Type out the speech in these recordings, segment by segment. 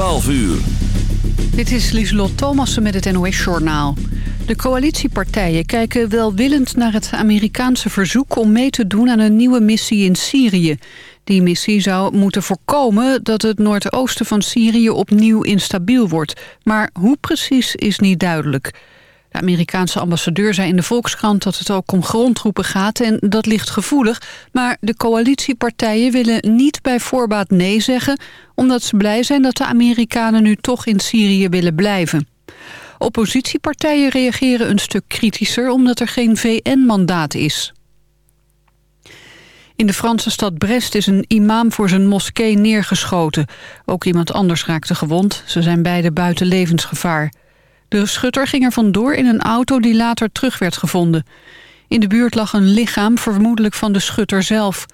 12 uur. Dit is Lieselot Thomassen met het NOS-journaal. De coalitiepartijen kijken welwillend naar het Amerikaanse verzoek... om mee te doen aan een nieuwe missie in Syrië. Die missie zou moeten voorkomen dat het noordoosten van Syrië opnieuw instabiel wordt. Maar hoe precies is niet duidelijk. De Amerikaanse ambassadeur zei in de Volkskrant dat het ook om grondtroepen gaat en dat ligt gevoelig. Maar de coalitiepartijen willen niet bij voorbaat nee zeggen... omdat ze blij zijn dat de Amerikanen nu toch in Syrië willen blijven. Oppositiepartijen reageren een stuk kritischer omdat er geen VN-mandaat is. In de Franse stad Brest is een imam voor zijn moskee neergeschoten. Ook iemand anders raakte gewond. Ze zijn beide buiten levensgevaar. De schutter ging er vandoor in een auto die later terug werd gevonden. In de buurt lag een lichaam, vermoedelijk van de schutter zelf.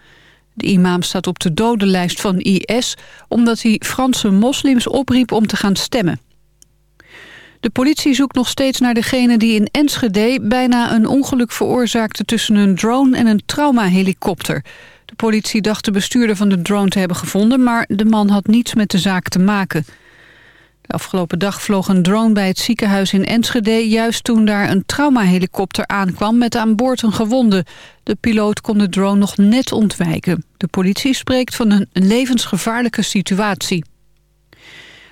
De imam staat op de dodenlijst van IS... omdat hij Franse moslims opriep om te gaan stemmen. De politie zoekt nog steeds naar degene die in Enschede... bijna een ongeluk veroorzaakte tussen een drone en een traumahelikopter. De politie dacht de bestuurder van de drone te hebben gevonden... maar de man had niets met de zaak te maken... Afgelopen dag vloog een drone bij het ziekenhuis in Enschede... juist toen daar een traumahelikopter aankwam met aan boord een gewonde. De piloot kon de drone nog net ontwijken. De politie spreekt van een levensgevaarlijke situatie.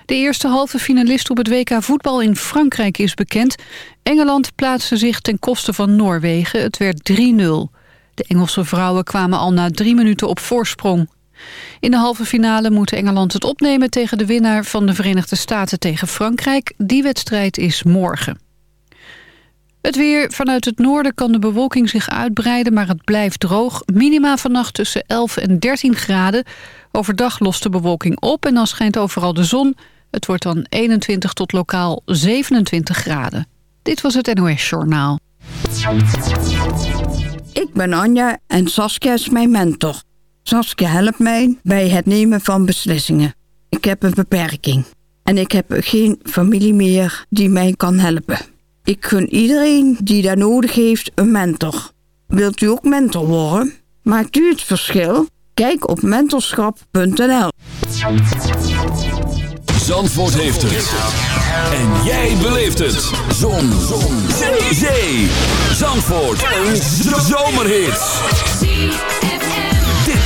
De eerste halve finalist op het WK voetbal in Frankrijk is bekend. Engeland plaatste zich ten koste van Noorwegen. Het werd 3-0. De Engelse vrouwen kwamen al na drie minuten op voorsprong. In de halve finale moet Engeland het opnemen tegen de winnaar van de Verenigde Staten tegen Frankrijk. Die wedstrijd is morgen. Het weer. Vanuit het noorden kan de bewolking zich uitbreiden, maar het blijft droog. Minima vannacht tussen 11 en 13 graden. Overdag lost de bewolking op en dan schijnt overal de zon. Het wordt dan 21 tot lokaal 27 graden. Dit was het NOS Journaal. Ik ben Anja en Saskia is mijn mentor. Saskia helpt mij bij het nemen van beslissingen. Ik heb een beperking en ik heb geen familie meer die mij kan helpen. Ik gun iedereen die daar nodig heeft een mentor. Wilt u ook mentor worden? Maakt u het verschil? Kijk op mentorschap.nl Zandvoort heeft het. En jij beleeft het. Zon. Zon. Zee. Zandvoort. Een zomerhit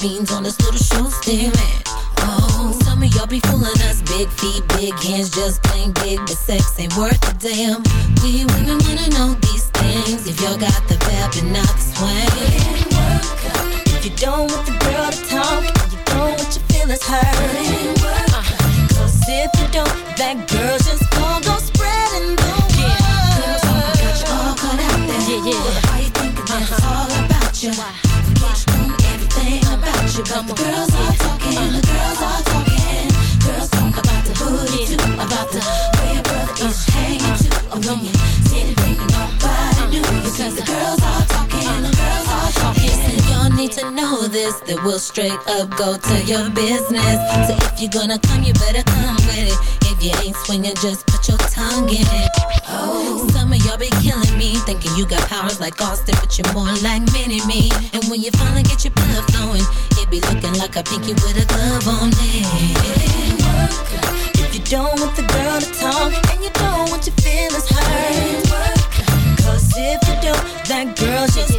Beans on this little show statement. Oh, some of y'all be fooling us. Big feet, big hands, just plain big, but sex ain't worth a damn. We women wanna know these things. If y'all got the vibe and not the swing. If you don't want the girl to talk, you don't want your feelings hurt. Uh, Cause if you don't, that girl just gon' go spreading the word. Girls got you all caught out there. Yeah, yeah. Why you thinking that it's all about you? Forget you, but the girls are talking. The girls are talking. Girls talk about the booty too, about the way your brother is hanging too. Oh, when you sit and think nobody knew because the girls are talking. The girls are talking. And y'all need to know this that we'll straight up go to your business. So if you're gonna come, you better come with it. You ain't swinging, just put your tongue in it. Oh, some of y'all be killing me, thinking you got powers like Austin, but you're more like Mini Me. And when you finally get your blood flowing, it be looking like a pinky with a glove on it. If you don't want the girl to talk, and you don't want your feelings hurt. Cause if you don't, that girl just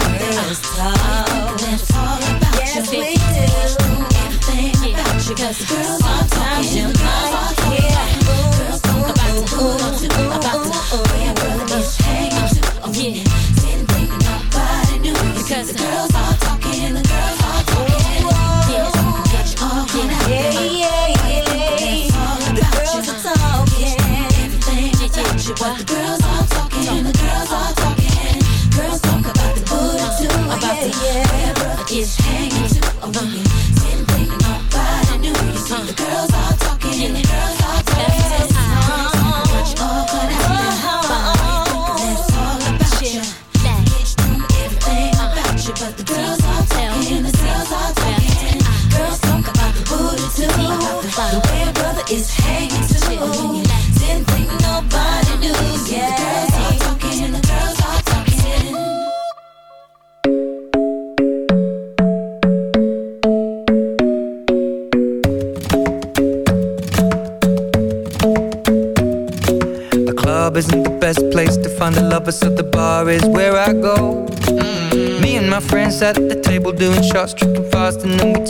there. Let's talk. All about Yes, you. we do. Everything about you. Cause girls are Sometimes you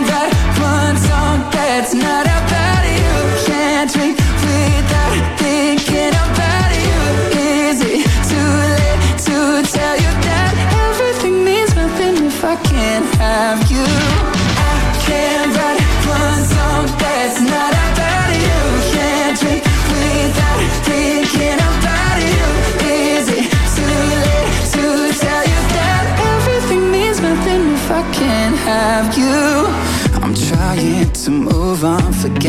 Have you? Can't drink with that thinking about you too late to tell you that everything means nothing if I can't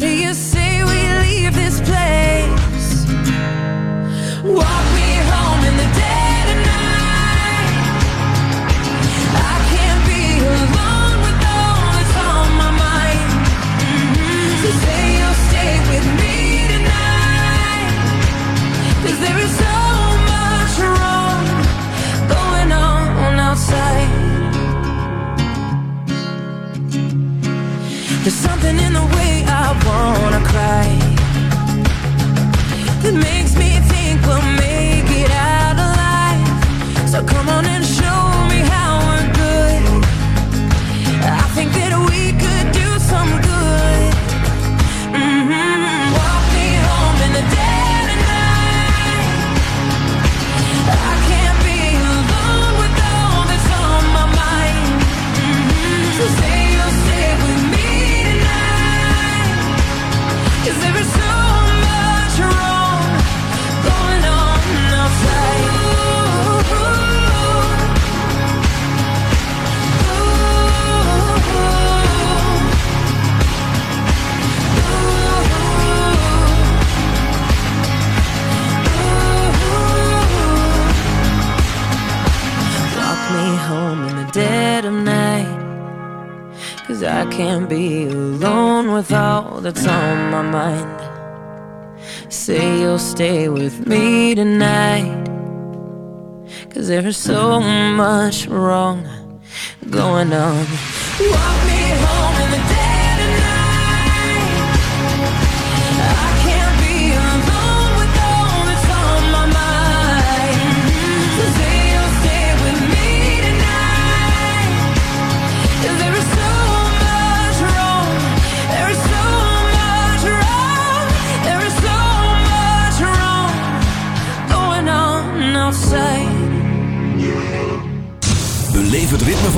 there is you much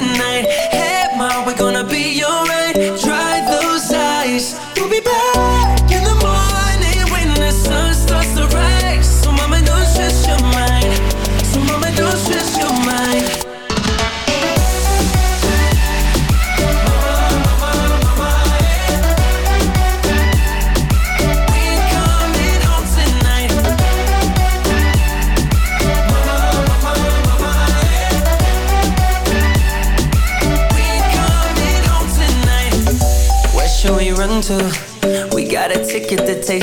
tonight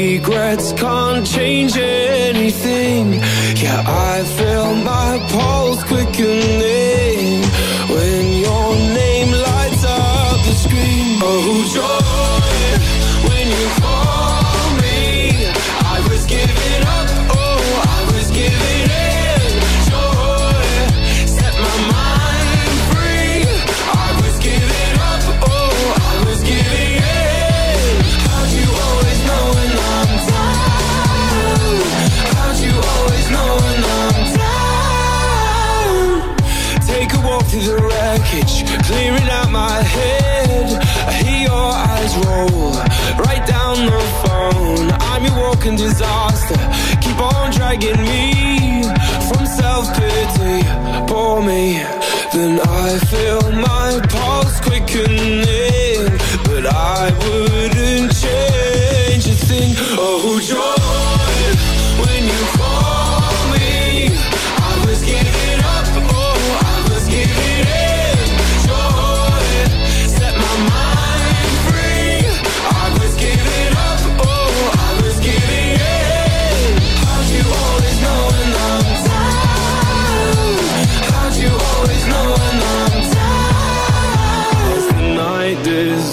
regrets can't change anything. Yeah, I feel my pulse quickening. Disaster keep on dragging me from self-pity. Pour me, then I feel my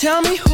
tell me who